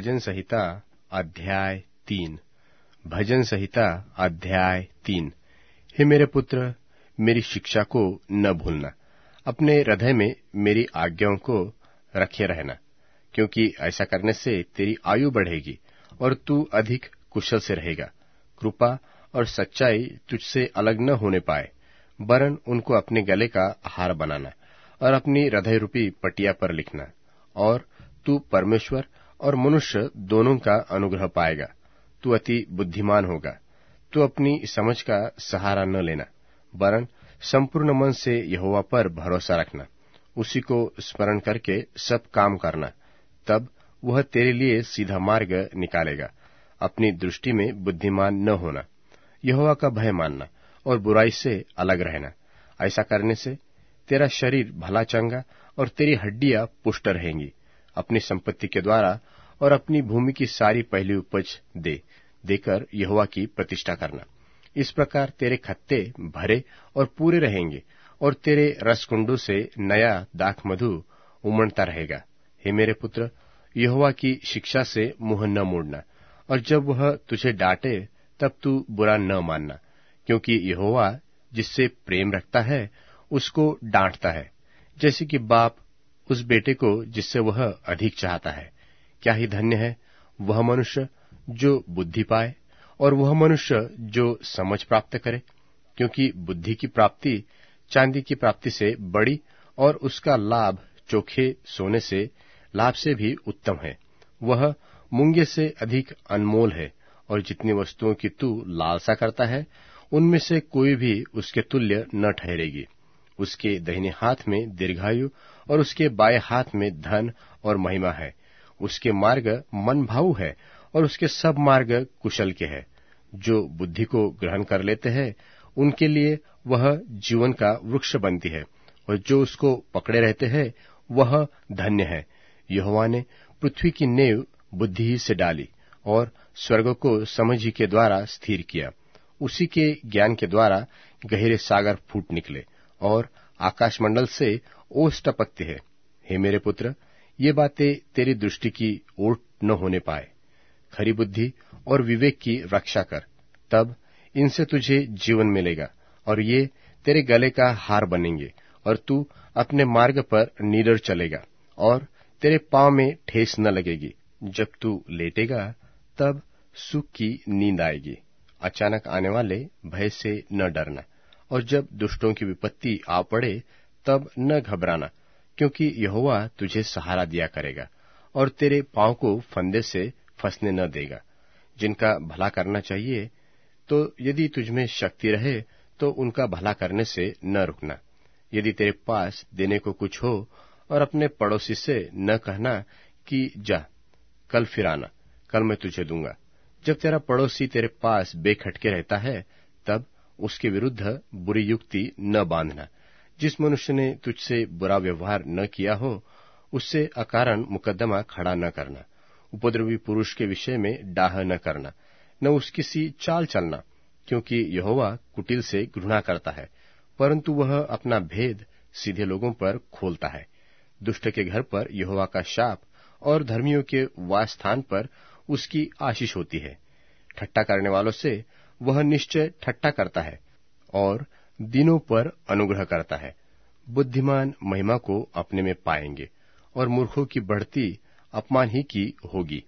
भजन संहिता अध्याय तीन। भजन संहिता अध्याय तीन। हे मेरे पुत्र, मेरी शिक्षा को न भूलना। अपने हृदय में मेरी आज्ञाओं को रखे रहना, क्योंकि ऐसा करने से तेरी आयु बढ़ेगी और तू अधिक कुशल से रहेगा। कृपा और सच्चाई तुझसे अलग न होने पाए, वरन उनको अपने गले का हार बनाना और अपनी हृदय रूपी पटिया पर लिखना। और तू परमेश्वर और मनुष्य दोनों का अनुग्रह पाएगा। तू अति बुद्धिमान होगा। तू अपनी समझ का सहारा न लेना, वरन संपूर्ण मन से यहोवा पर भरोसा रखना। उसी को स्मरण करके सब काम करना। तब वह तेरे लिए सीधा मार्ग निकालेगा। अपनी दृष्टि में बुद्धिमान न होना। यहोवा का भय मानना और बुराई से अलग रहना। ऐसा करने से तेरा शरीर भला चंगा और तेरी हड्डियाँ पुष्ट रहेंगी। अपनी संपत्ति के द्वारा और अपनी भूमि की सारी पहली उपज दे, देकर यहोवा की प्रतिष्ठा करना। इस प्रकार तेरे खत्ते भरे और पूरे रहेंगे, और तेरे रसकुंडों से नया दाख मधु उमड़ता रहेगा। हे मेरे पुत्र, यहोवा की शिक्षा से मुँह न मोड़ना, और जब वह तुझे डांटे, तब तू बुरा न मानना, क्योंकि यहोवा जिससे प्रेम रखता है, उसको डांटता है, जैसे कि बाप उस बेटे को जिससे वह अधिक चाहता है। क्या ही धन्य है वह मनुष्य जो बुद्धि पाए और वह मनुष्य जो समझ प्राप्त करे, क्योंकि बुद्धि की प्राप्ति चांदी की प्राप्ति से बड़ी और उसका लाभ चोखे सोने से, लाभ से भी उत्तम है। वह मुंगे से अधिक अनमोल है और जितनी वस्तुओं की तू लालसा करता है, उनमें से कोई भी उसके तुल्य न ठहरेगी। उसके दहिने हाथ में दीर्घायु और उसके बाएँ हाथ में धन और महिमा है। उसके मार्ग मन भाव है और उसके सब मार्ग कुशल के हैं। जो बुद्धि को ग्रहण कर लेते हैं, उनके लिए वह जीवन का वृक्ष बनती है, और जो उसको पकड़े रहते हैं, वह धन्य है। यहोवा ने पृथ्वी की नेव बुद्धि ही से डाली और स्वर्ग को समझ ही के द्वारा स्थिर किया। उसी के ज्ञान के द्वारा गहरे सागर फूट निकले और आकाशमंडल से ओस टपकते हैं। हे मेरे पुत्र ये बातें तेरी दृष्टि की ओट न होने पाए। खरी बुद्धि और विवेक की रक्षा कर। तब इनसे तुझे जीवन मिलेगा और ये तेरे गले का हार बनेंगे और तू अपने मार्ग पर नीडर चलेगा और तेरे पाँव में ठेस न लगेगी। जब तू लेटेगा, तब सुख की नींद आएगी। अचानक आने वाले भय से न डरना और जब दुष्टों की विपत्ति आ पड़े, तब न घबराना। क्योंकि यहोवा तुझे सहारा दिया करेगा और तेरे पाँव को फंदे से फंसने न देगा। जिनका भला करना चाहिए तो यदि तुझमें शक्ति रहे तो उनका भला करने से न रुकना। यदि तेरे पास देने को कुछ हो और अपने पड़ोसी से न कहना कि, जा, कल फिर आना, कल मैं तुझे दूँगा। जब तेरा पड़ोसी तेरे पास बेखटके रहता है, तब उसके विरुद्ध बुरी युक्ति न बांधना। जिस मनुष्य ने तुझसे बुरा व्यवहार न किया हो, उससे अकारण मुकदमा खड़ा न करना। उपद्रवी पुरुष के विषय में डाह न करना, न उसकी सी चाल चलना, क्योंकि यहोवा कुटिल से घृणा करता है, परंतु वह अपना भेद सीधे लोगों पर खोलता है। दुष्ट के घर पर यहोवा का शाप और धर्मियों के वास स्थान पर उसकी आशीष होती है। ठट्टा करने वालों से वह निश्चय ठट्टा करता है और दिनों पर अनुग्रह करता है। बुद्धिमान महिमा को अपने में पाएँगे और मूर्खों की बढ़ती अपमान ही की होगी।